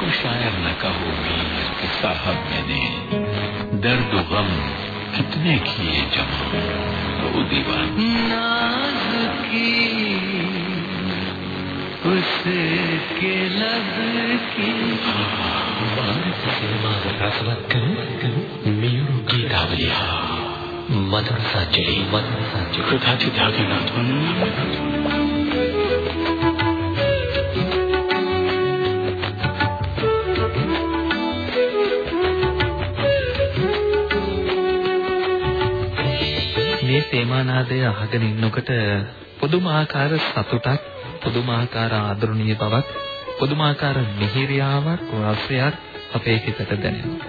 کو شاعر نہ کہو میر کہ صاحب میں نے۔ درد و غم کتنے کیے جمع۔ تو دیوان۔ ناز کی اس کے لب کی۔ مناسبت کروں میور کی دھاولیا مدرسہ چڑی مدرسہ چڑی خدا چی دھاگے نہ තේමානාදය අහගෙන ඉන්නකොට පුදුමාකාර සතුටක් පුදුමාකාර ආදරණීය බවක් පුදුමාකාර මිහිරියාවක් රසයක් අපේ හිතට දැනෙනවා.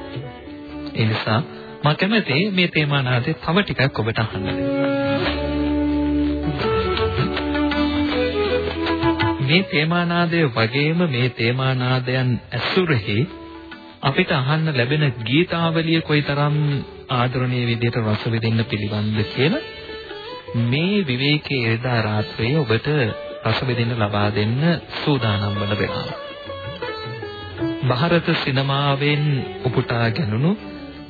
ඒ නිසා මම කැමති මේ තේමානාදේ තව ටිකක් ඔබට අහන්න මේ තේමානාදය වගේම මේ තේමානාදයන් ඇසුරෙහි අපිට අහන්න ලැබෙන ගීතාවලිය කොයිතරම් ආදරණීය විදිහට රස විඳින්න පිළිවන්ද කියලා මේ විවේකයේ එදා රාත්‍රියේ ඔබට රස විඳින්න ලබා දෙන්න සූදානම් වන වෙලාව. ಭಾರತ සිනමාවෙන් උපුටා ගැනුණු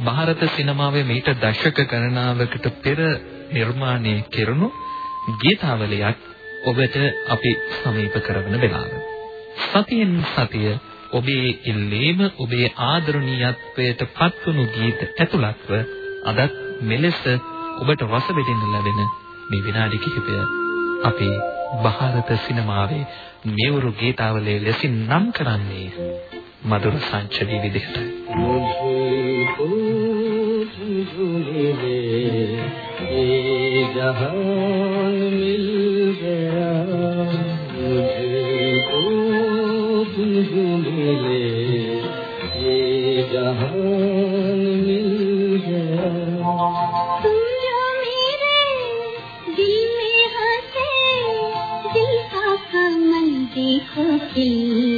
ಭಾರತ සිනමාවේ මීට දශක ගණනාවකට පෙර නිර්මාණය කෙරුණු ගීතාවලියක් ඔබට අපි සමීප කරවන වෙලාව. සතියෙන් සතිය ඔබේ ඉල්ලීම ඔබේ ආදරණීයත්වයට පත්වුණු ගීත ඇතුළත්ව අදත් මෙලෙස ඔබට රස විඳින්න ලැබෙන මේ විනාඩි කිහිපය අපේ ಭಾರತ සිනමාවේ මෙවුරු ගීතාවලිය ලෙසින් නම් කරන්නේ මధుර සංචලී විදිහට. මුझे 一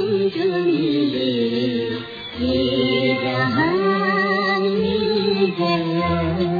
तुम जो मिले ये जहान मिल गया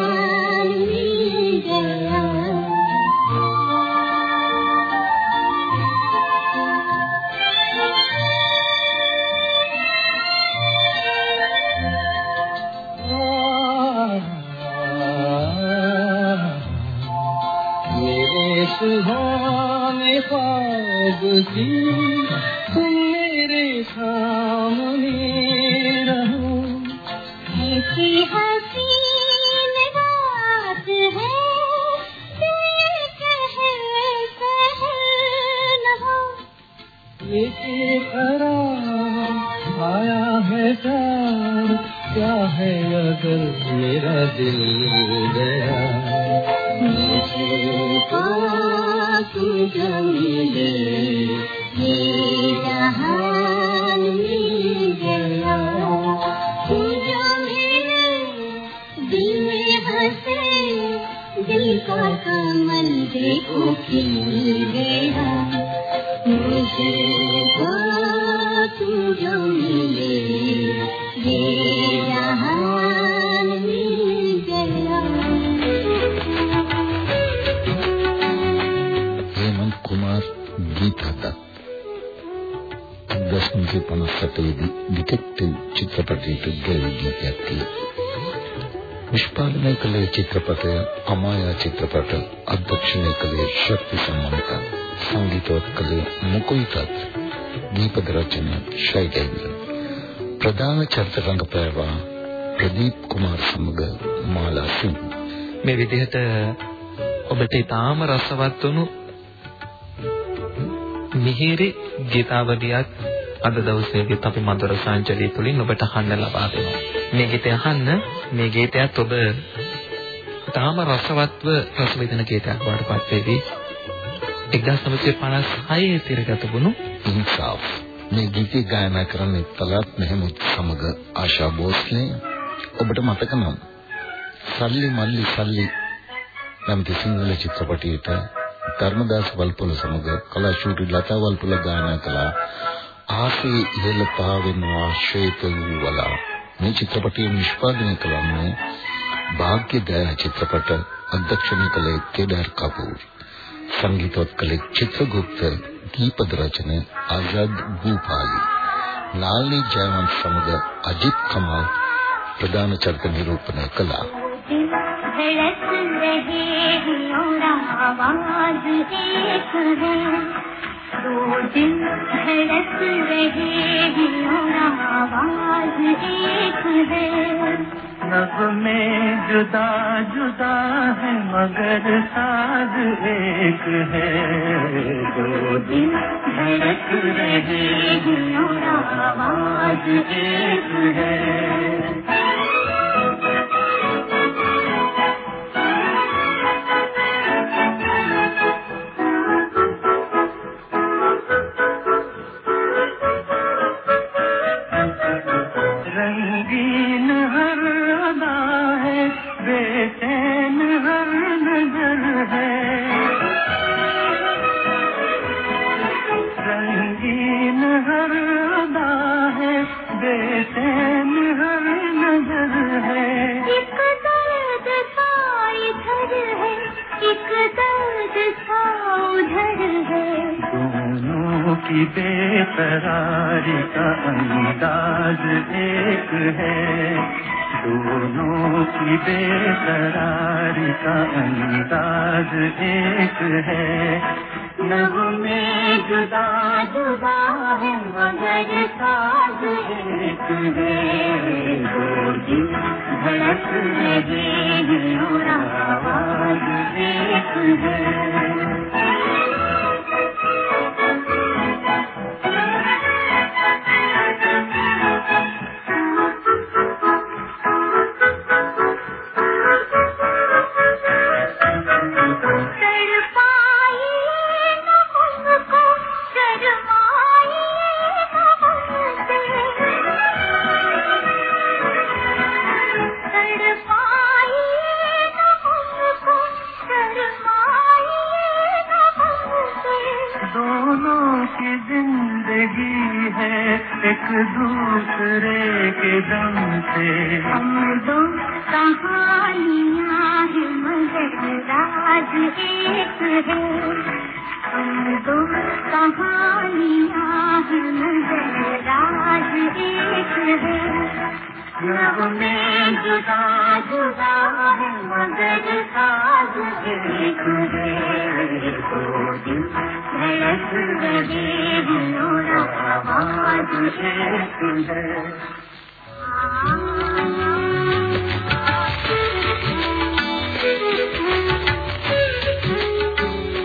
ہوگی میرے سامنے رہو۔ ایسی ہے آیا ہے کیا ہے اگر میرا دل گیا؟ مجھے ملے یہ تم جو 1957 දී ඩිටෙක්ටිව් චිත්‍රපටයට ගැලවී ගීතයක් තියෙනවා. නිෂ්පාදනය කළේ චිත්‍රපටය අමායා චිත්‍රපට අධ්‍යක්ෂණය කළේ ශක්ති සම්මන්ත සංගීතවත් කළේ මුකුයිතත් දීපද රචන ශෛලේන්ද්‍ර ප්‍රධාන චරිත රංගපෑවා ප්‍රදීප් කුමාර් සමග මාලා සිංහ මේ විදිහට ඔබට ඊටාම රසවත් වුණු මිහිරි ගීතාවලියක් අද දවසේදීත් අපි මధుර සංජලිය තුලින් ඔබට අහන්න ලබා දෙනවා. මේ ගීතය අහන්න මේ ගීතයත් ඔබ ඊටාම රසවත්ව රස විඳින ගීතයක් බවට පත් වේවි. 1956 තිරගත වුණු ඉන්සාෆ් මේ ගීතය ගායනා කරන්නේ තලත් මෙහෙමුත් සමග ආශා භෝස්ලේ ඔබට මතක නම් සල්ලි මල්ලි සල්ලි නම් සිංහල චිත්‍රපටයේට ධර්මදාස වල්පොල සමග කලාශූරි ලතා වල්පොල ගායනා කළ ආසේ ඉහළ පාවෙන ශ්වේත වූ වලා මේ චිත්‍රපටය නිෂ්පාදනය කළන්නේ භාග්‍ය දය චිත්‍රපට අධ්‍යක්ෂණය කළේ කේදාර් කපූර් සංගීතවත් කළේ චිත්‍රගුප්ත දීපද රචන ආසාද් භූපාලි ලාල්නි ජයවන්ත සමග අජිත් කමල් ප්‍රධාන චරිත නිරූපණය කළා धड़क रहे हैं और आवाज एक है دو میں جدا جدا ہے مگر ساز ایک ہے۔ دو دن رس آواز ایک ہے۔ کی بے قراری کا انداز ایک ہے۔ دونوں کی بے قراری کا انداز ایک ہے۔ میں جدا جدا ہے، مگر ساز ایک ہے۔ بھڑک آواز ایک ہے۔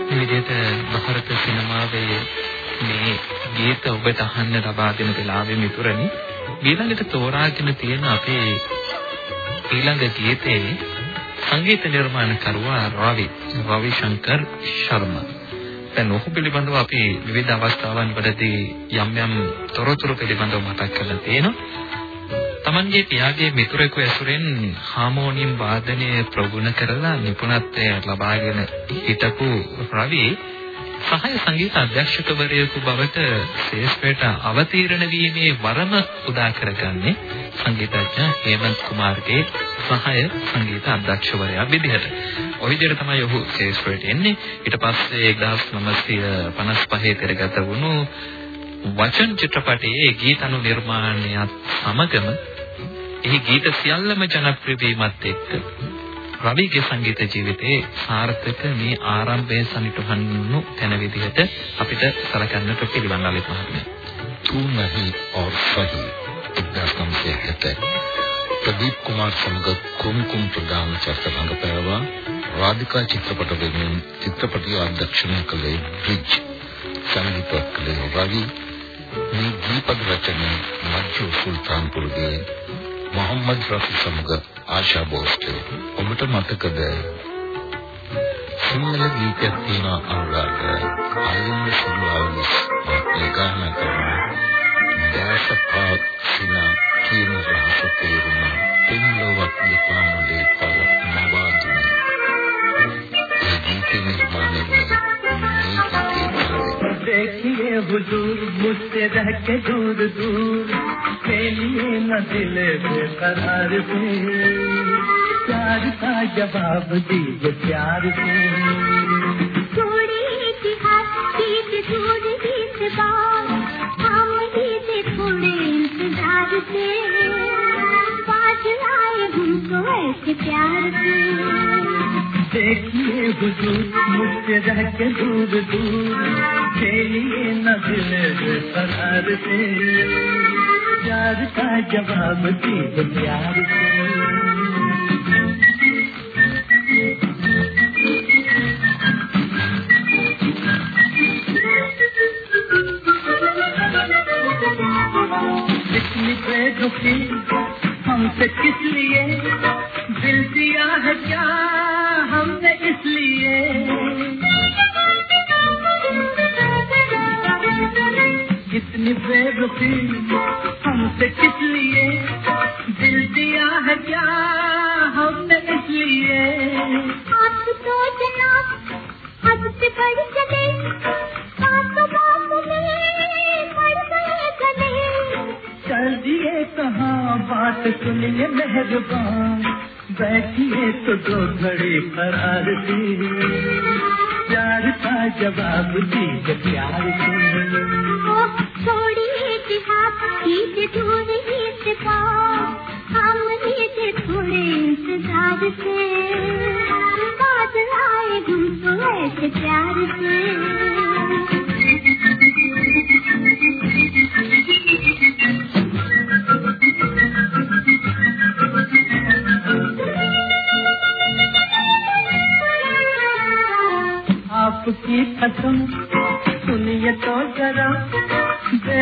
විදිහට සිනමාවේ මේ ගීත ඔබට අහන්න ලබා දෙන වෙලාවේ මිතුරනි ඊළඟට තෝරාගෙන තියෙන අපේ ඊළඟ ගීතේ සංගීත නිර්මාණකරුවා රවි රවි ශංකර් ශර්මා දැන් ඔහු පිළිබඳව අපි විවිධ අවස්ථාවන් වලදී යම් යම් තොරතුරු පිළිබඳව මතක් කරලා තියෙනවා. Tamanගේ පියාගේ මිතුරෙකු ඇසුරෙන් හාමෝනියම් වාදනය ප්‍රගුණ කරලා නිපුණත්වය ලබාගෙන හිටපු රවි සහාය සංගීත අධ්‍යක්ෂකවරයෙකු බවට ශේෂ්ඨයට අවතීර්ණ වීමේ වරම උදා කරගන්නේ සංගීතඥ හේමන්ත් කුමාර්ගේ සහාය සංගීත අධ්‍යක්ෂකවරයා විදිහට. ওই විදිහට තමයි ඔහු ශේෂ්ඨයට එන්නේ. ඊට පස්සේ 1955 පෙරගත වුණු වචන චිත්‍රපටයේ ගීතනු නිර්මාණයත් සමගම එහි ගීත සියල්ලම ජනප්‍රිය වීමත් එක්ක රවිගේ සංගීත ජීවිතයේ සාර්ථක මේ ආරම්භය සනිටුහන්නු තැන විදිහට අපිට සලකන්නට පිළිවන් ලලිත මහත්මයා. तू नहीं और सही इकदासम से कहते प्रदीप कुमार समग कुमकुम ප්‍රධාන චරිත රංගපෑවා රාධිකා චිත්‍රපට වෙනුවෙන් චිත්‍රපටය අධ්‍යක්ෂණය කළේ බ්‍රිජ් සංගීතවත් කළේ රවි මේ දීපද රචනය මජ්ජු සුල්තාන්පුරගේ මොහම්මද් රෆි සමග ආශා බෝස්ටේ ඔබට මතකද? සිංහල ගීතයක් තියෙන අනුරාධ. ආලින්ද සුළුවල්ස් මහත්මයා ගායනා කරන දැසපා සිනා කියන රහස තේරුම. පෙන්ලොවක් දෙපාමුලේ පව නවාදුනි ඒ ගීතේ නිර්මාණය මේ ගීතේ حضور، مجھ سے رہ کے دور دور، کے لیے نہ دل بے قرار سے پیار کا جواب دیجیے پیار سے۔ پیار سے۔ دیکھیے حضور مجھ سے رہ کے دور دور کھیلیے نظر پیار کا جواب پیار ہم سے کس لیے دل دیا ہے کیا اتنی بے رخین ہم سے کس لیے؟ دل دیا ہے کیا ہم نے اس لیے؟ آپ کو جناب حد سے بڑھ چلے کر دیے کہاں؟ بات سنیے مہربان۔ بیٹھیے تو دو گھڑی فرار دی پیار کا جواب دیجیے پیار سنیے آپ کی قسم سنیے تو ذرا۔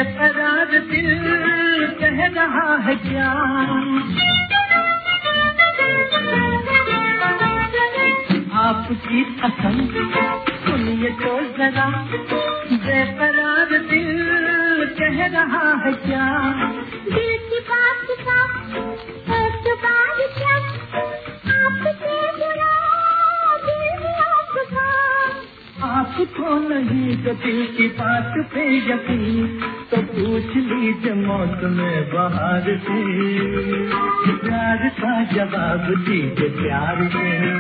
قرار دل کہہ رہا ہے کیا؟ آپ کی قسم سنیے تو ذرا۔ بے قرار دل کہہ رہا ہے کیا؟ آپ کو نہیں دل کی بات پہ یقین۔ پوچھ لیجیے موت بہار سے۔ پیار کا جواب دیجیے پیار سے۔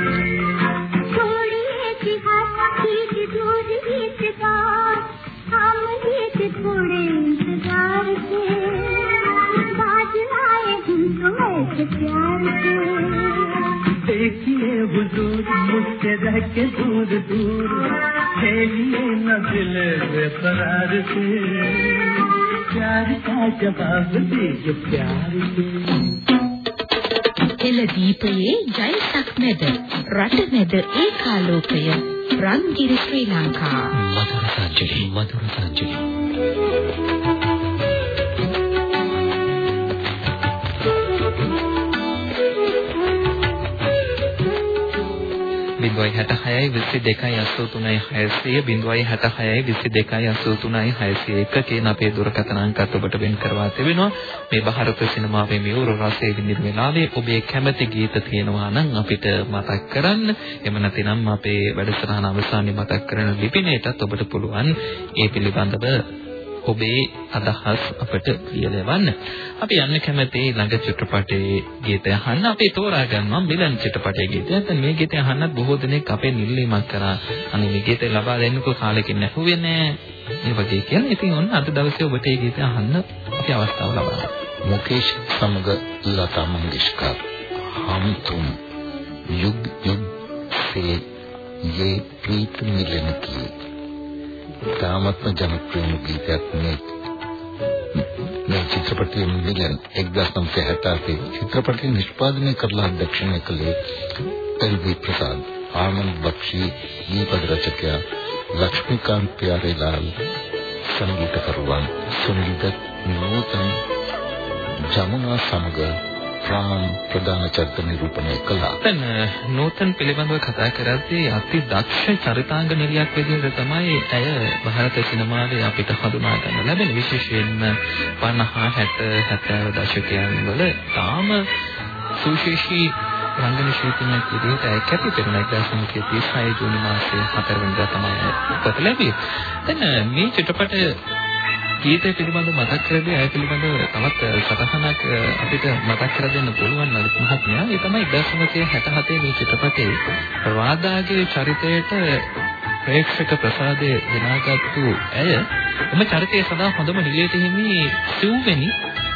پیار دیکھیے حضور مجھ سے رہ کے دور دور۔ کھیلیے نہ سے۔ प्यार का जवाब दे ये प्यार दे। එළ දීපයේ ජයසක් මැද රට මැද ඒකාලෝකය රන්ගිර ශ්‍රී ලංකා. මధుර සංජලි මధుර සංජලි 066 22 600 066 කියන අපේ දුරකථන අංකත් ඔබට වෙන් කරවා තිබෙනවා මේ ಭಾರತ සිනමාවේ මියුරු රසයේ විඳින වෙලාවේ ඔබේ කැමති ගීත තියෙනවා නම් අපිට මතක් කරන්න එහෙම නැතිනම් අපේ වැඩසටහන අවසානයේ මතක් කරන ලිපිනයටත් ඔබට පුළුවන් ඒ පිළිබඳව ඔබේ අදහස් අපට ලියලවන්න. අපි යන්න කැමති ළඟ චිත්‍රපටයේ ගීතය අහන්න අපි තෝරා ගන්නවා මිලන් චිත්‍රපටයේ ගීතය. නැත්නම් මේ ගීතය අහන්නත් බොහෝ දෙනෙක් අපේ නිල්ලීමක් කරා. අනේ මේ ගීතය ලබා දෙන්නකෝ කාලෙකින් නැහුවේ නෑ. ඒ වගේ කියන. ඉතින් ඔන්න අද දවසේ ඔබට මේ ගීතය අහන්න අපි අවස්ථාව ලබා मुकेश समग लता मंगेशकर हम तुम युग युग से ये प्रीत मिलन की තාමත්ම ජනප්‍රිය ගීතයක් මේ මේ චිත්‍රපටයේ මිලන් 1968 චිත්‍රපටය නිෂ්පාදනය කරලා අධ්‍යක්ෂණය කළේ එල්.වී. ප්‍රසාද් ආනන්ද බක්ෂි ගීපද රචකයා ලක්ෂ්මීකාන්ත ප්‍යාරේලාල් සංගීතකරුවන් සුනිල් දත් නූතන් ජමුනා සමග ප්‍රාම් ප්‍රධාන චරිත නිරූපණය කළා. දැන් නූතන් පිළිබඳව කතා කරද්දී අති දක්ෂ චරිතාංග නිලියක් විදිහට තමයි ඇය ಭಾರತ සිනමාවේ අපිට හඳුනා ගන්න ලැබෙන විශේෂයෙන්ම 50 60 70 දශකයන් වල තාම සුවිශේෂී රංගන ශිල්පිනියක් විදිහට ඇය කැපී පෙනුන 1936 ජූනි මාසයේ 4 වෙනිදා තමයි උපත ලැබුවේ. දැන් මේ චිත්‍රපටය ගීතය පිළිබඳව මතක් කරදී අය පිළිබඳව තවත් සටහනක් අපිට මතක් කර දෙන්න පුළුවන් ලලිත් මහත්මයා. ඒ තමයි 1967 මේ චිත්‍රපටයේ රාදාගේ චරිතයට ප්‍රේක්ෂක ප්‍රසාදය දිනාගත්තු ඇය එම චරිතය සඳහා හොඳම නිලියට හිමි සිව්වෙනි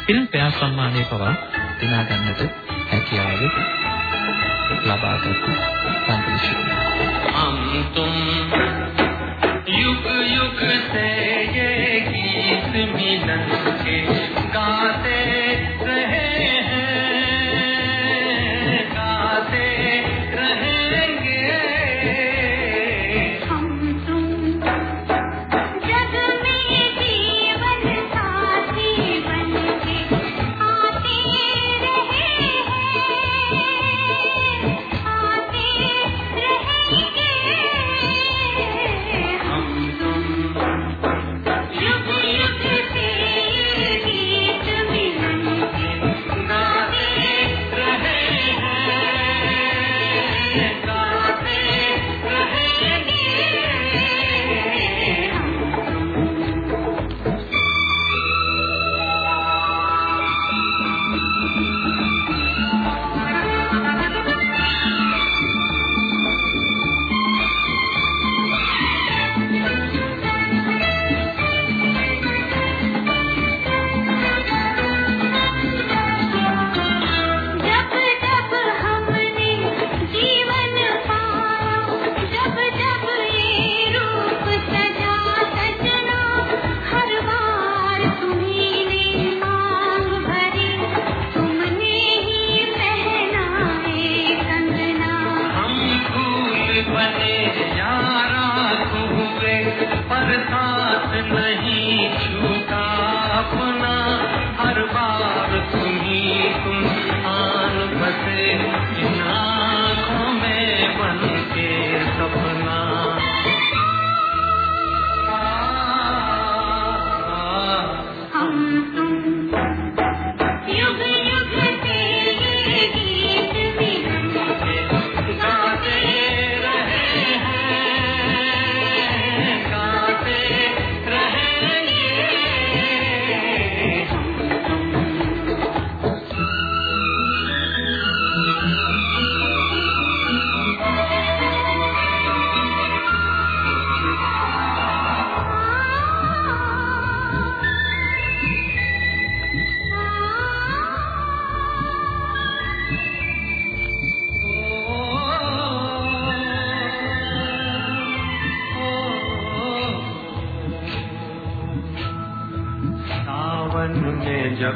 ෆිල්ම් පෙයා සම්මානය පවා දිනා ගන්නට හැකියාව ලබාගත්තු සංකල්ප. हम तुम युग युग से ये गीत मिलन के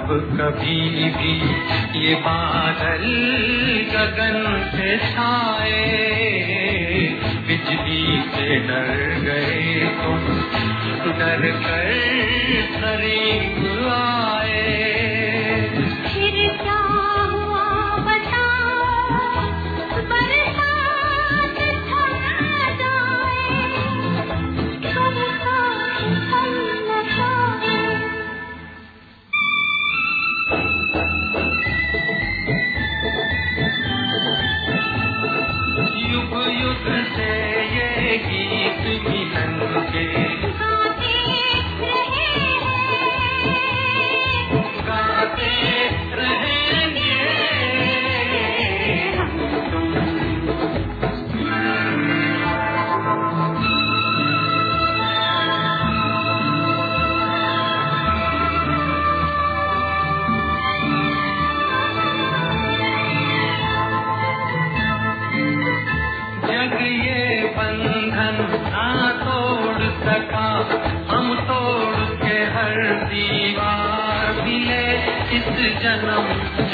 اب کبھی بھی یہ بادل گگن سے چھائے۔ بجلی سے ڈر گئے تم، ڈر کر سری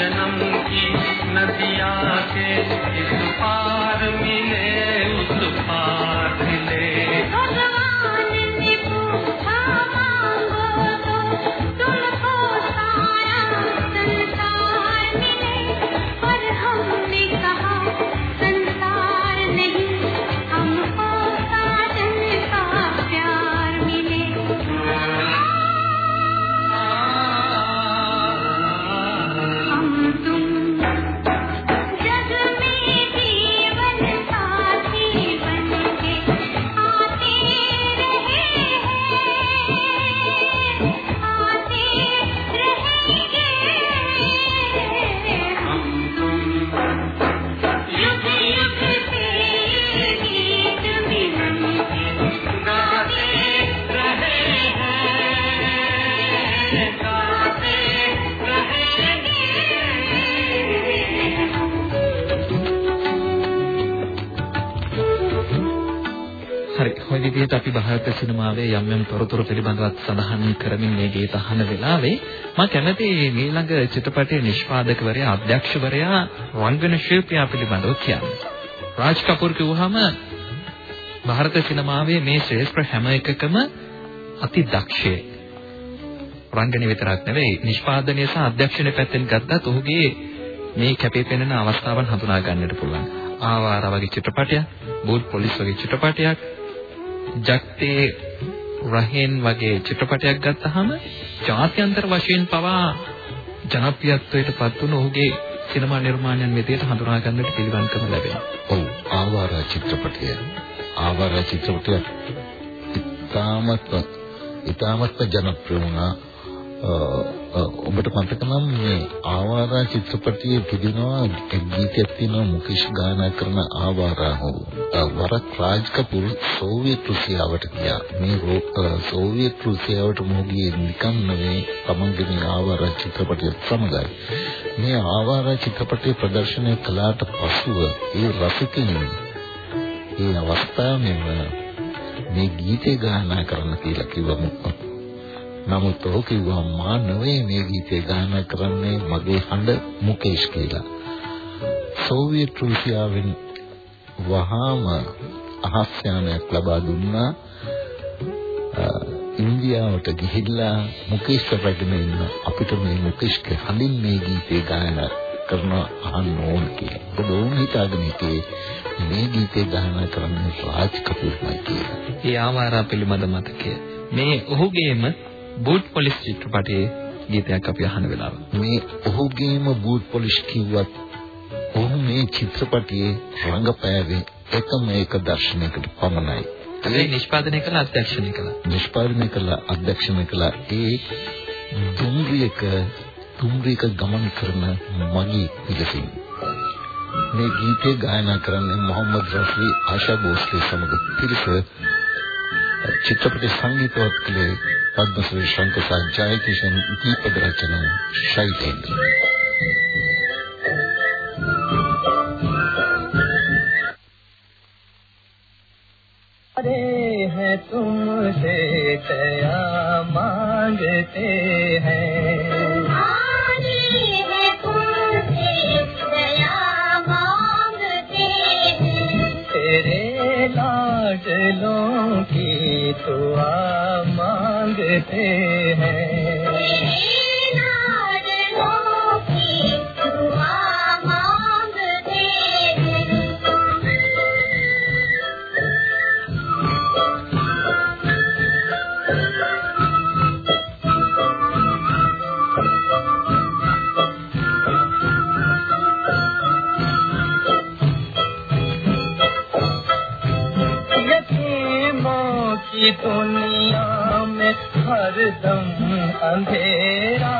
جنم کی ندیا کے اس پار විදිහට අපි ಭಾರತ සිනමාවේ යම් යම් තොරතුරු පිළිබඳව සඳහන් කරමින් මේ ගීත අහන වෙලාවේ මම කැමති ඊළඟ චිත්‍රපටයේ නිෂ්පාදකවරයා අධ්‍යක්ෂවරයා රංගන ශිල්පියා පිළිබඳව කියන්න. රාජ් කපූර් කිව්වහම ಭಾರತ සිනමාවේ මේ ශ්‍රේෂ්ඨ හැම එකකම අති දක්ෂයෙක්. රංගන විතරක් නෙවෙයි නිෂ්පාදනය සහ අධ්‍යක්ෂණය පැත්තෙන් ගත්තත් ඔහුගේ මේ කැපී පෙනෙන අවස්ථාවන් හඳුනා ගන්නට පුළුවන්. ආවාර වගේ චිත්‍රපටයක්, බූට් පොලිස් වගේ චිත්‍රපටයක්, ජක්තේ රහෙන් වගේ චිත්‍රපටයක් ගත්තහම ජාත්‍යන්තර වශයෙන් පවා ජනප්‍රියත්වයට පත් වුණු ඔහුගේ සිනමා නිර්මාණයන් විදිහට හඳුනා ගන්නට පිළිවන්කම ලැබෙනවා. ඔව්. ආවාරා චිත්‍රපටය. ආවාරා චිත්‍රපටය ඉතාමත් ඉතාමත් ජනප්‍රිය වුණා. අ, අ, ඔබට මතක නම් මේ ආවාරා චිත්‍රපටයේ තිබෙනවා එක් ගීතයක් තියෙනවා මුකේෂ් ගායනා කරන ආවාරා හෝ. අ, වරක් රාජ් කපූර් සෝවියට් රුසියාවට ගියා. මේ රෝ- අ, සෝවියට් රුසියාවට මොහුගේ නිකම් නෙවෙයි තමන්ගේ මේ ආවාරා චිත්‍රපටය සමගයි. මේ ආවාරා චිත්‍රපටයේ ප්‍රදර්ශනය කළාට පසුව ඒ රසිකයින් ඒ අවස්ථාවෙම මේ ගීතේ ගායනා කරන්න කියලා කිව්වම නමුත් ඔහු කිව්වා මා නෙවෙයි මේ ගීතේ ගායනා කරන්නේ මගේ හඬ මුකේෂ් කියලා. සෝවියට් රුසියාවෙන් වහාම අහස් යානයක් ලබා දුන්නා. අ, ඉන්දියාවට ගිහිල්ලා මුකේෂ් රැගෙන ඉන්න අපිට මේ මුකේෂ්ගේ හඬින් මේ ගීතේ ගායනා කරන අහන්න ඕන කියලා. ඔබ ඕන හිතාගෙන හිටියේ මේ ගීතේ ගායනා කරන්නේ රාජ් කපූර්මයි කියලා. ඒ ආවාරා පිළිබඳ මතකය. මේ ඔහුගේම බූට් පොලිස් චිත්‍රපටයේ ගීතයක් අපි අහන වෙලාව. මේ ඔහුගේම බූට් පොලිෂ් කිව්වත් ඔහු මේ චිත්‍රපටයේ රංගපෑවේ එකම එක දර්ශනයකට පමණයි. ඒ නිෂ්පාදනය කළ අධ්‍යක්ෂණය කළා. නිෂ්පාදනය කළ අධ්‍යක්ෂණය කළ ඒ දුම්රියක දුම්රියක ගමන් කරන මගී විලසින් මේ ගීතේ ගායනා කරන්නේ මොහම්මද් රෆී ආශා භෝස්ලේ සමග පිරිස චිත්‍රපට සංගීතවත් කළේ پدم شری شن کے ساتھ جی کشن کی پد رچنا شل ارے ہے تم دے تیا مانگتے ہیں؟ غافلوں کی دعا مانگتے ہیں۔ राधे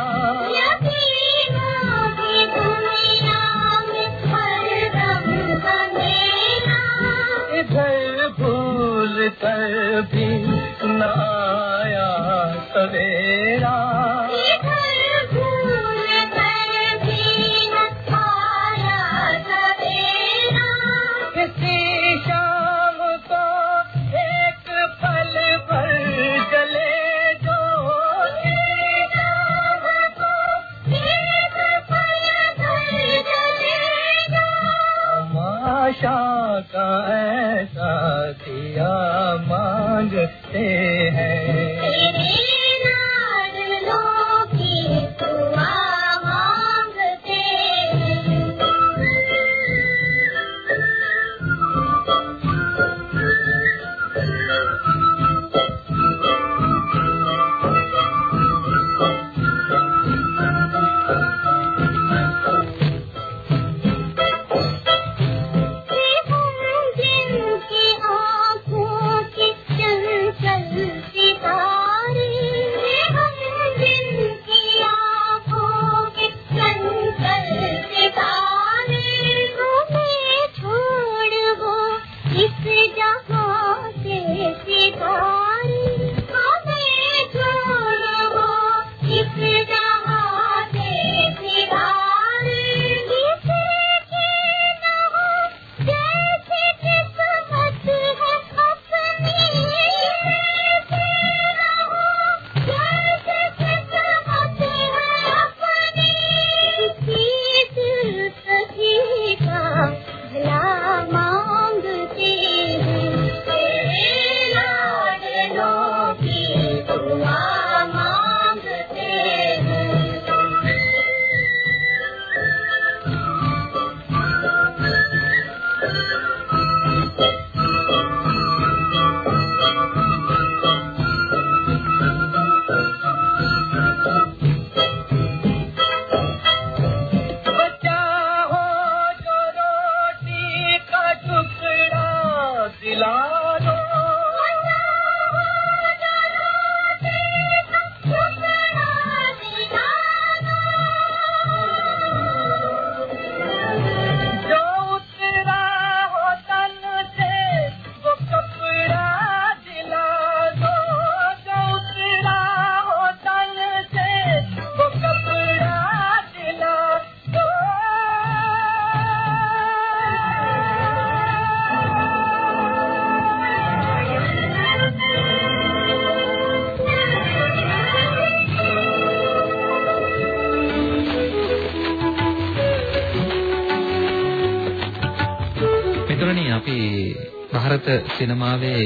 සිනමාවේ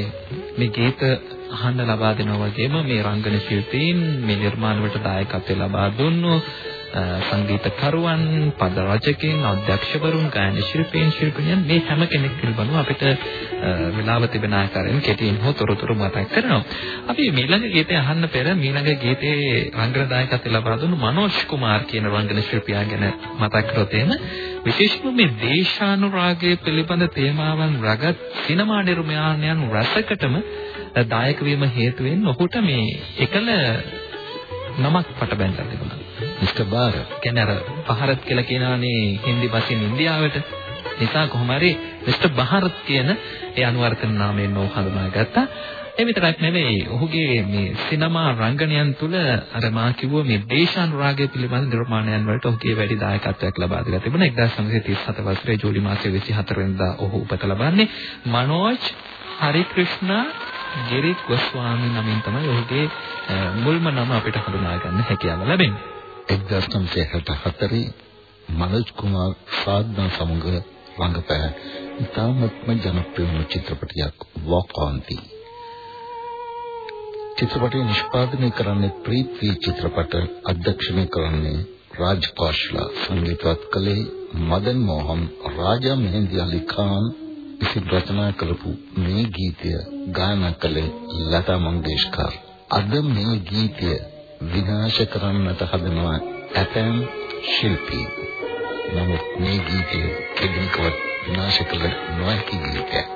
මේ ගීත අහන්න ලබා දෙනවා වගේම මේ රංගන ශිල්පීන් මේ නිර්මාණ වලට දායකත්වය ලබා දුන්නු සංගීතකරුවන්, පද රචකයන්, අධ්‍යක්ෂකවරුන්, ගායන ශිල්පීන්, ශිල්පිනියන් මේ හැම කෙනෙක් පිළිබඳව අපිට වෙලාව තිබෙන ආකාරයෙන් කෙටියෙන් හෝ තොරතුරු මතක් කරනවා. අපි ඊළඟ ගීතය අහන්න පෙර ඊළඟ ගීතයේ රංගන දායකත්වය ලබා දුන්නු මනෝජ් කුමාර් කියන රංගන ශිල්පියා ගැන මතක් කරොත් එහෙම විශේෂයෙන්ම මේ දේශානුරාගය පිළිබඳ තේමාවන් රගත් සිනමා නිර්මාණයන් රසකටම දායක වීම හේතු වෙන්නේ ඔහුට මේ එකල නමක් පටබැඳලා තිබුණා. මිස්ටර් බාර. කියන්නේ අර භාරත් කියලා කියනවානේ හින්දි භාෂෙන් ඉන්දියාවට. නිසා කොහොම හරි මිස්ටර් භාරත් කියන ඒ අනුවර්තන නාමයෙන් ඔහු හඳුනාගත්තා. ඒ විතරක් නෙවෙයි ඔහුගේ මේ සිනමා රංගනයන් තුල අර මා කිව්ව මේ දේශානුරාගය පිළිබඳ නිර්මාණයන් වලට ඔහුගේ වැඩි දායකත්වයක් ලබා දීලා තිබුණා 1937 වසරේ ජූලි මාසයේ 24 වෙනිදා ඔහු උපත ලබන්නේ මනෝජ් හරික්‍රිෂ්ණා ගිරි ගෝස්වාමී නමින් තමයි ඔහුගේ මුල්ම නම අපිට හඳුනා ගන්න හැකියාව ලැබෙන්නේ. 1964 මනෝජ් කුමාර් සාධනා සමග රංගපෑ ඉතාමත්ම ජනප්‍රිය වුණු චිත්‍රපටයක් Walk on the චිත්‍රපටය නිෂ්පාදනය කරන්නේ ප්‍රීති චිත්‍රපට අධ්‍යක්ෂණය කරන්නේ රාජ් කෝෂ්ලා සංගීතවත් කළේ මදන් මෝහන් රාජා මෙහෙන්දි අලි ඛාන්. විසින් රචනා කළපු මේ ගීතය ගායනා කළේ ලතා මංගেশකර් අද මේ ගීතය විනාශ කරන්නට හදනවා ඇතැම් ශිල්පී. නමුත් මේ ගීතය කෙදිනකවත් විනාශ කළ නොහැකි ගීතයක්.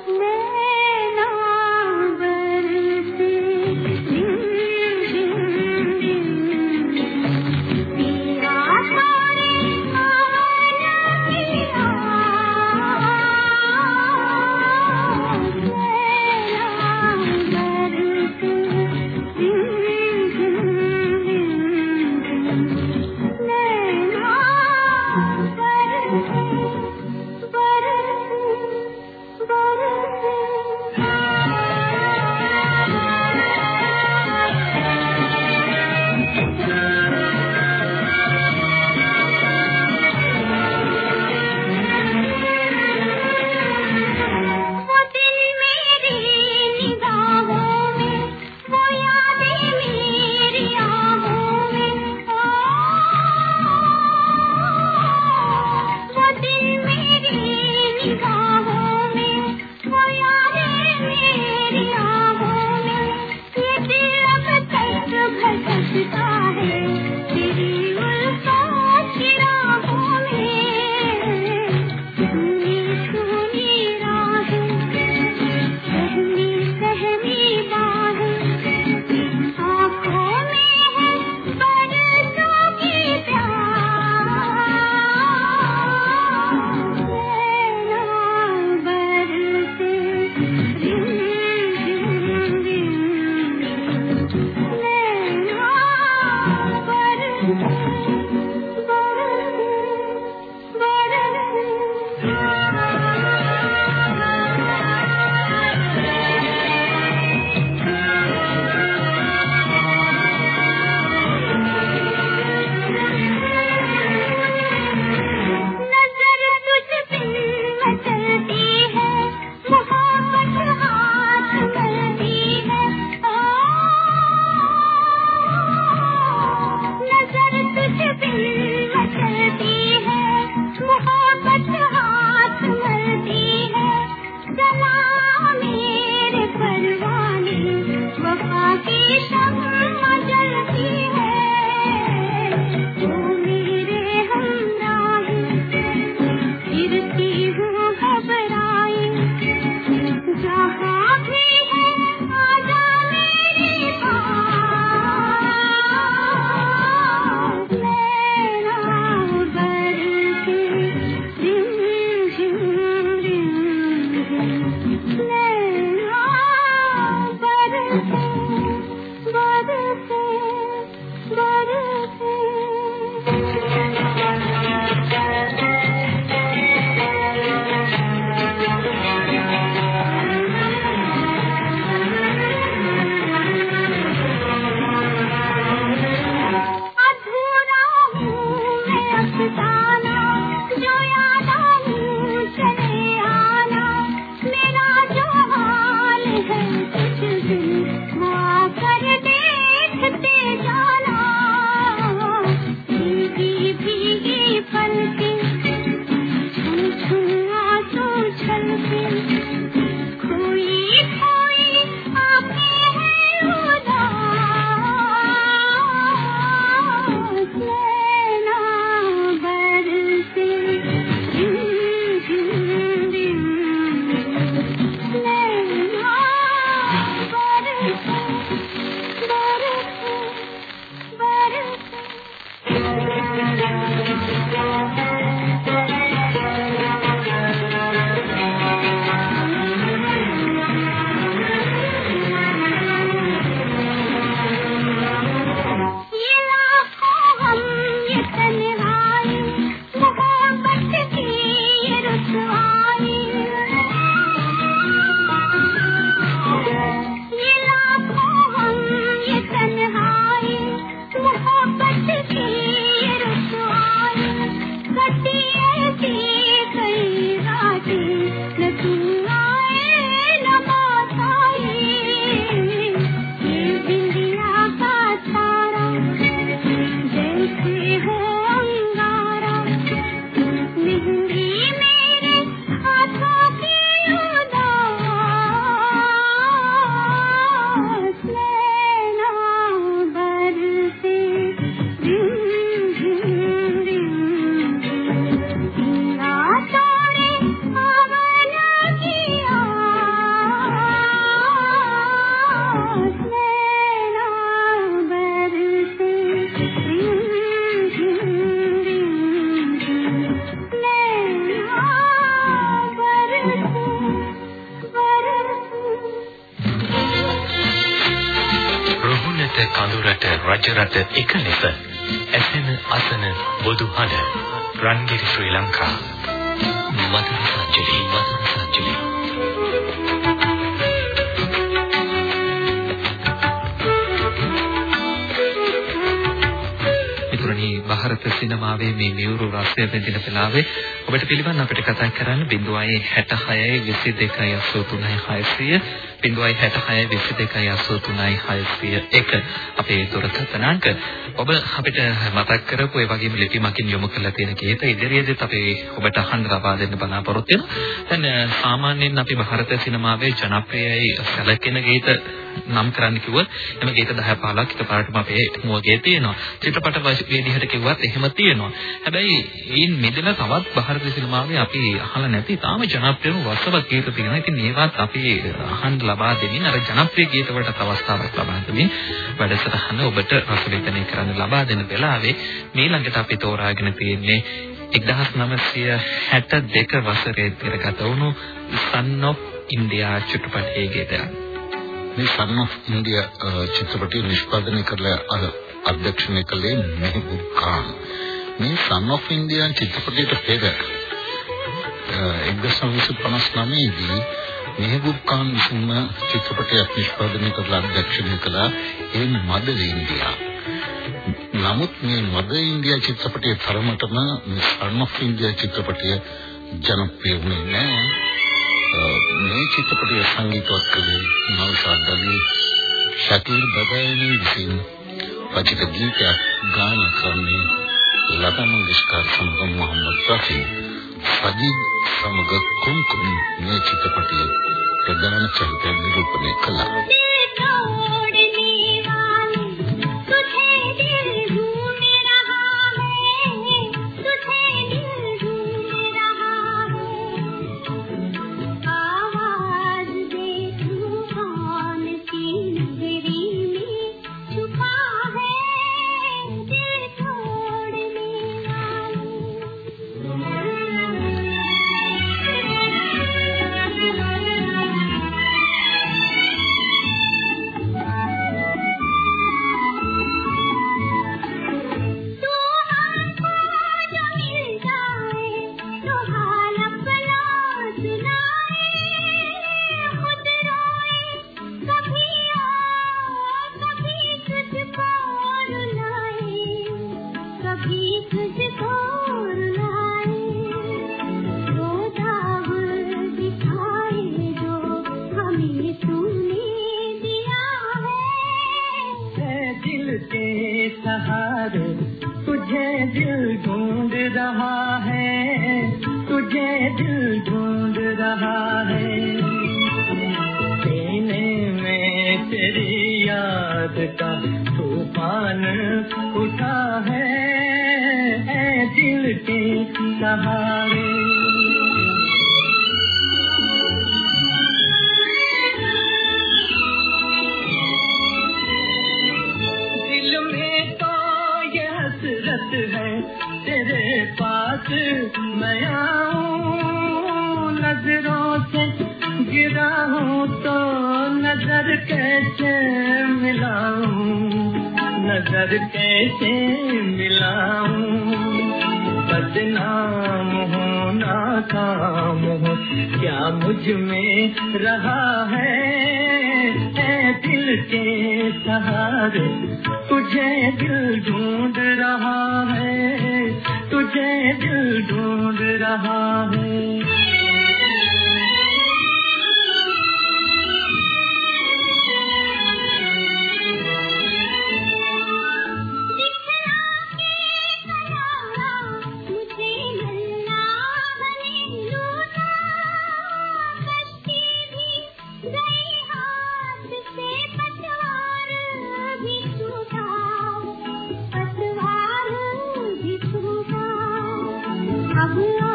රජරට එක ලෙස ඇසෙන අසන බොදු හඬ රන්ගිරි ශ්‍රී ලංකා. මදන සංජලි මදන සංජලි මිතුරනි ಭಾರತ සිනමාවේ මේ මියුරු රසය වෙදින වෙලාවේ ඔබට පිළිවන් අපිට කතා කරන්න 06 22 83600 06 22 83600 අපේ දුරකථන අංක ඔබ අපිට මතක් කරපු ඒ වගේම ලිපි මකින් යොමු කරලා තියෙන කේත ඉදිරියේදීත් අපි ඔබට අහන්න ලබා දෙන්න බලාපොරොත්තු වෙනවා. දැන් සාමාන්‍යයෙන් අපි ಭಾರත සිනමාවේ ජනප්‍රියයි සැලකෙන ගීත නම් කරන්න කිව්වොත් එම ගීත 10 15ක් එකපාරටම අපේ මුවගේ තියෙනවා. චිත්‍රපට වේදිහට කිව්වත් එහෙම තියෙනවා. හැබැයි ඊන් මෙදෙන තවත් ಭಾರತ සිනමාවේ අපි අහලා නැති තාම ජනප්‍රියම වසවත් ගීත තියෙනවා. ඉතින් ඒවත් අපි අහන්න ලබා දෙමින් අර ජනප්‍රිය ගීත වලට අවස්ථාවක් ලබා දෙමින් වැඩසටහන ඔබට රසවින්දනය කරන්න ලබා දෙන වෙලාවේ මේ ළඟට අපි තෝරාගෙන තියෙන්නේ 1962 වසරේ තිරගත වුණු Son of India චිත්‍රපටයේ ගීතයක්. මේ සන් ඔෆ් ඉන්ඩියා uh, චිත්‍රපටය නිෂ්පාදනය කරලා අර අධ්‍යක්ෂණය කළේ මෙහබුබ් ඛාන්. මේ සන් ඔෆ් ඉන්ඩියා චිත්‍රපටයට පෙර uh, 1959 දී මෙහබුබ් ඛාන් විසින්ම චිත්‍රපටයක් නිෂ්පාදනය කරලා අධ්‍යක්ෂණය කළා ඒ මදර ඉන්දියා. නමුත් මේ මදර ඉන්දියා චිත්‍රපටයේ තරමටම මේ සන් ඔෆ් ඉන්ඩියා චිත්‍රපටය ජනප්‍රිය වුණේ නැහැ. මේ චිත්‍රපටයේ සංගීතවත් කළේ නෞෂාද් අලි ශකීල් බදායනි විසින් රචිත ගීතයක් ගායනා කරන්නේ ලතා මංගেশකර් සමග මොහම්මද් රෆී සජීද් සමග කුම්කුම් මේ චිත්‍රපටයේ ප්‍රධාන චරිතය නිරූපණය කළා. کے سہارے تجھے دل ڈھونڈ رہا ہے، تجھے دل ڈھونڈ رہا ہے۔ سینے میں تیری یاد کا طوفان اٹھا ہے دل کے سہارے۔ نظروں سے گرا ہوں تو نظر کیسے نظر کیسے کیا مجھ میں رہا ہے؟ اے دل کے سہارے، تجھے دل ڈھونڈ رہا مجھے دل ڈھونڈ رہا ہے۔ Maria.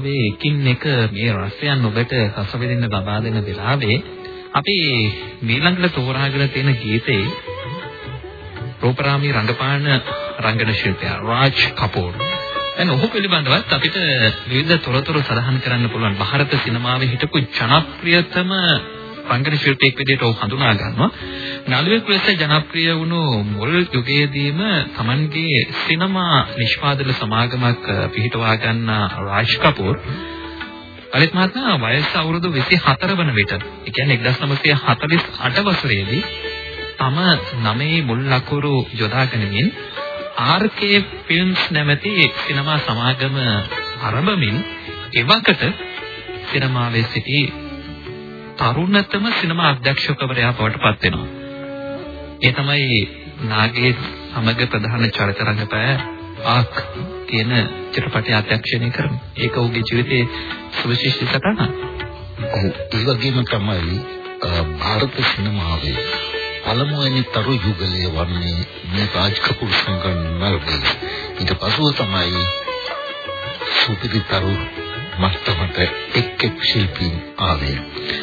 සිනමාවේ එකින් එක මේ රසයන් ඔබට රස විඳින්න ලබා දෙන වෙලාවේ අපි මීළඟට තෝරාගෙන තියෙන ගීතේ රූපරාමී රංගපාන රංගන ශිල්පියා රාජ් කපූර්. දැන් ඔහු පිළිබඳවත් අපිට විවිධ තොරතුරු සඳහන් කරන්න පුළුවන්. ಭಾರತ සිනමාවේ හිටපු ජනප්‍රියතම රංගන ශිල්පියෙක් විදිහට ඔහු හඳුනා ගන්නවා. නළුවෙක් ලෙස ජනප්‍රිය වුණු මුල් යුගයේදීම Tamanගේ සිනමා නිෂ්පාදන සමාගමක් පිහිටවා ගන්න රාජ් කපූර් අලිත් මහත්මයා වයස අවුරුදු 24 වන විට, ඒ කියන්නේ 1948 වසරේදී තම නමේ මුල් ලකුරු යොදාගෙනමින් RK Films නැමැති සිනමා සමාගම ආරම්භමින් එවකට සිනමාවේ සිටි තරුණතම සිනමා අධ්‍යක්ෂකවරයා බවට පත් වෙනවා. ඒ තමයි නාගේ සමග ප්‍රධාන චරිත රංගපෑ ආක් කියන චිත්‍රපටය අධ්‍යක්ෂණය කරන. ඒක ඔහුගේ ජීවිතයේ සුවිශේෂී සටහනක්. ඔව් ඒ වගේම තමයි ಭಾರತ සිනමාවේ පළමුවෙනි තරු යුගලයේ වන්නේ මේ රාජ් කපූර් සංගණනල්ගේ. ඊට පසුව තමයි සුපිරි තරු මට්ටමට එක් එක් ශිල්පීන් ආවේ.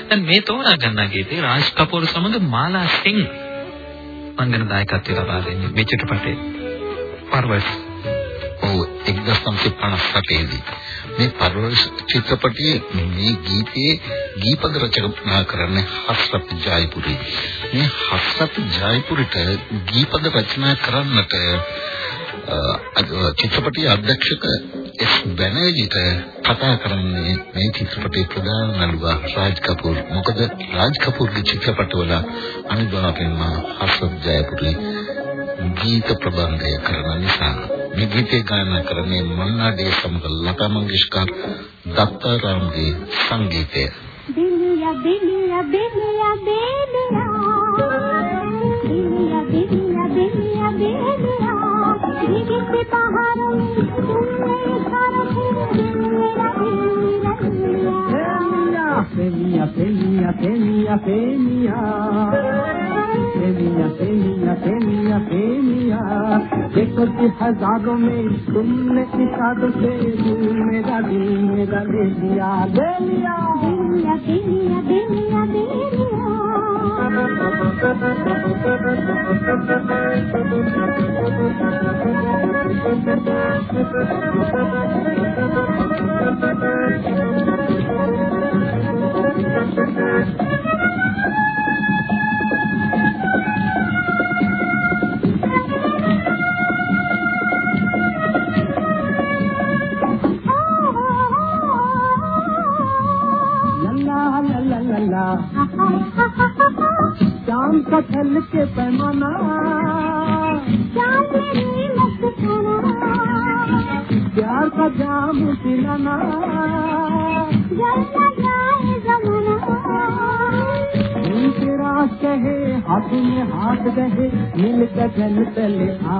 දැන් මේ තෝරා ගන්න ගීතේ රාජ් කපූර් සමග මාලා සිං රංගන දායකත්වය ලබා දෙන්නේ මේ චිත්‍රපටයේ. පර්වස් ඔව් 1958 දී මේ පර්වස් චිත්‍රපටයේ මේ ගීතයේ ගීපද රචනා කරන්නේ හස්රත් ජයපුරි. මේ හස්රත් ජයපුරිට ගීපද රචනා කරන්නට චිත්‍රපටයේ අධ්‍යක්ෂක එස් බැනර්ජිට කතා කරන්නේ මේ චිත්‍රපටයේ ප්‍රධාන නළුවා රාජ් කපූර්. මොකද රාජ් කපූර්ගේ චිත්‍රපටවල අනිවාර්යයෙන්ම හස්රත් ජයපුරි ගීත ප්‍රබන්ධය කරන නිසා گیتیں گا نا کرنے ملنا ڈی سمدل لتا منگیشکر سنگیتے پھیلیا پھیلیا پھیلیا پھیلیا دیکھو کہ ہزاروں میں تم نے ارادوں سے دل میرا دل میرا دے دیا، دے لیا۔ دیا دیا۔ شام کا چل کے پیمانا پیار کا جام پلانا۔ ان کہے ہاتھوں میں ہاتھ رہے مل کر چل چلے آ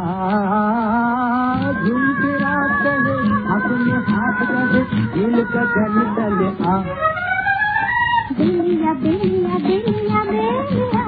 کے رات کہے ہاتھ میں ہاتھ رہے مل کر چل چلے آ دنیا دنیا دنیا دنیا۔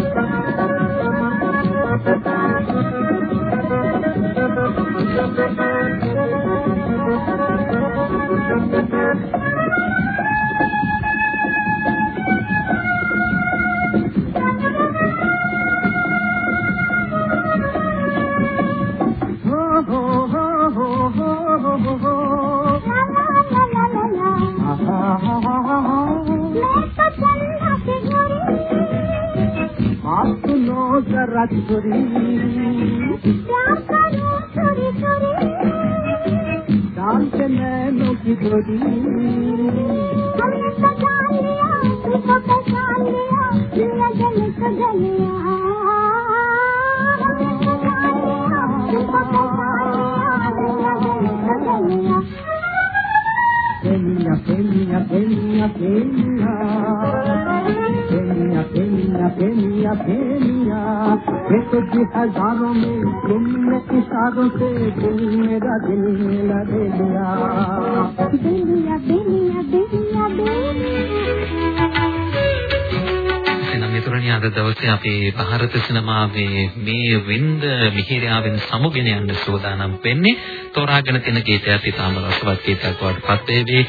Kakuri ಗುಸೆ ಗುಲ್ಮೆದ ದಿಲ್ಲ ಬೆಲಿಯಾ ಬೆಲಿಯಾ ಬೆಲಿಯಾ ಬೆಲಿಯಾ මිතුරනි අද දවසේ අපේ ಭಾರತ සිනමාවේ මේ වින්ද මිහිරාවෙන් සමුගෙන යන්න සූදානම් වෙන්නේ තෝරාගෙන තියෙන ගීතයත් ඉතාම රසවත් ගීතයක් වඩපත් වේවි.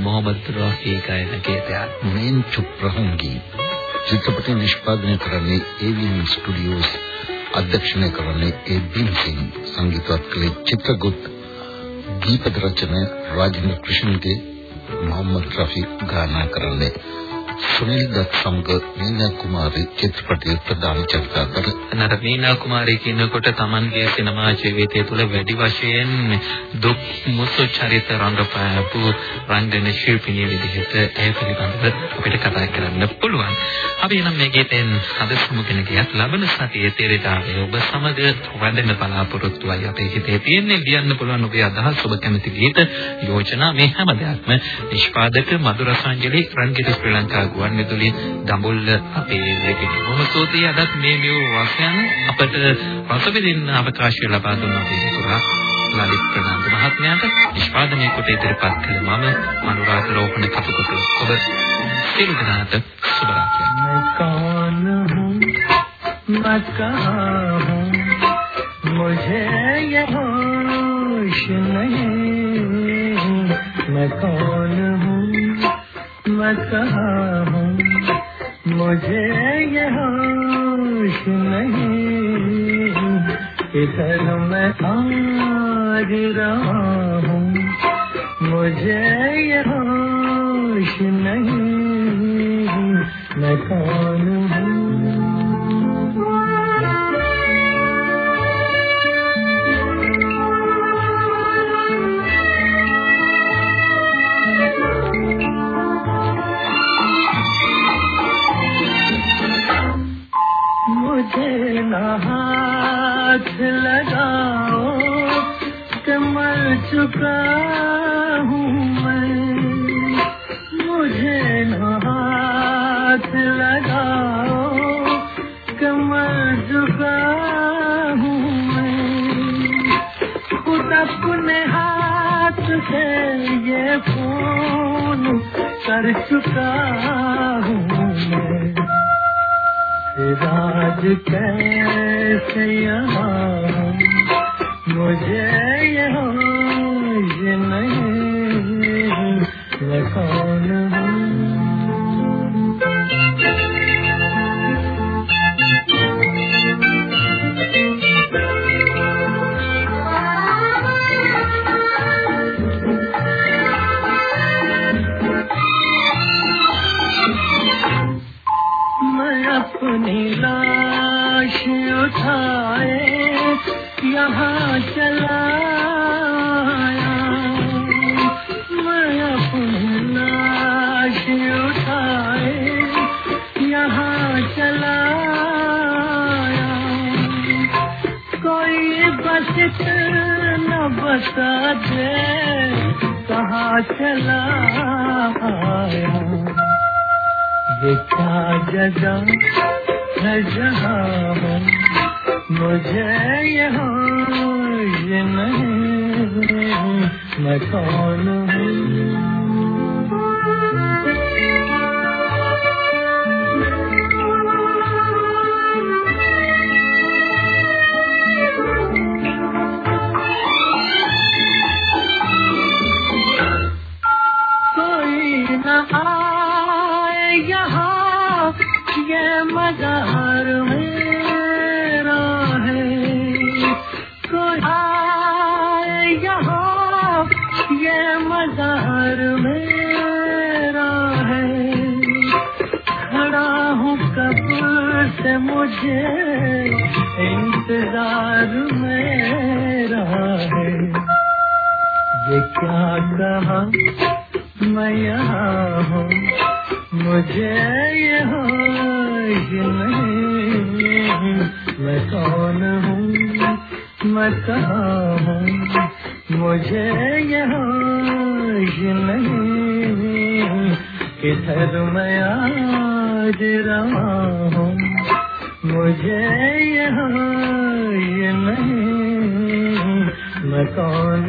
මොහමඩ් රෆී ගායන ගීතයක්. මෙන් චුප්‍රහුංගී චිත්‍රපට නිෂ්පාදනය කරන්නේ AVM ස්ටුඩියෝස් අධ්‍යක්ෂණය කරන්නේ ඒ බින්සිං සංගීතවත් කළේ චිත්‍රගුප්ත දීපද රචන රාජේන්ද්‍ර කෘෂ්ණගේ මොහම්මද් රෆී ගායනා කරන්නේ. සුනිල් දත් සමග මීනා කුමාරී චිත්‍රපටයේ ප්‍රධාන චරිතවල නර මීනා කුමාරී කියනකොට Tamanගේ සිනමා ජීවිතය තුළ වැඩි වශයෙන් දුක් මුසු චරිත රංගපෑපු රංගන ශිල්පිනිය විදිහට ඇය පිළිබඳව අපිට කතා කරන්න පුළුවන්. අපි එනම් මේ ගීතෙන් අද සමුගෙන ගියත් ලබන සතියේ තෙරේදාවේ ඔබ සමග වඳින්න බලාපොරොත්තුවයි අපේ හිතේ තියෙන්නේ ලියන්න පුළුවන් ඔබේ අදහස් ඔබ කැමති ගීත යෝජනා මේ හැම දෙයක්ම නිෂ්පාදක මధుරසංජලි රංගිත ශ්‍රී ලංකා ගුවන්විදුලි දඹුල්ල අපේ රෙකටි මොහොතෝතී අදත් මේ මෙව වාසයන් අපට රස විඳින්න අවකාශය ලබා දුන්න අපේ පුරා ලලිත් ප්‍රනාන්දු මහත්මයාට නිෂ්පාදනය කොට ඉදිරිපත් කළ මම අනුරාධ රෝහණ කපුකොට ඔබ සියලු දෙනාට සුබ රාත්‍රියක් मैं कौन हूँ मैं कहाँ हूँ मुझे ये होश नहीं मैं कौन हूँ میں کہا ہوں، مجھے یہ ہوش نہیں۔ ادھر میں آج رہا ہوں، مجھے یہ ہوش نہیں۔ میں کہا عاشق نہ بتا دے کہاں چلا آیا؟ یہ کیا جگہ ہے جہاں مجھے یہاں یہ نہیں، میں کون ہوں؟ کہا میں یہاں ہوں، مجھے یہاں نہیں۔ میں کون ہوں؟ میں کہاں ہوں؟ مجھے یہاں نہیں۔ کدھر میں آج رہا ہوں، مجھے یہاں نہیں۔ میں کون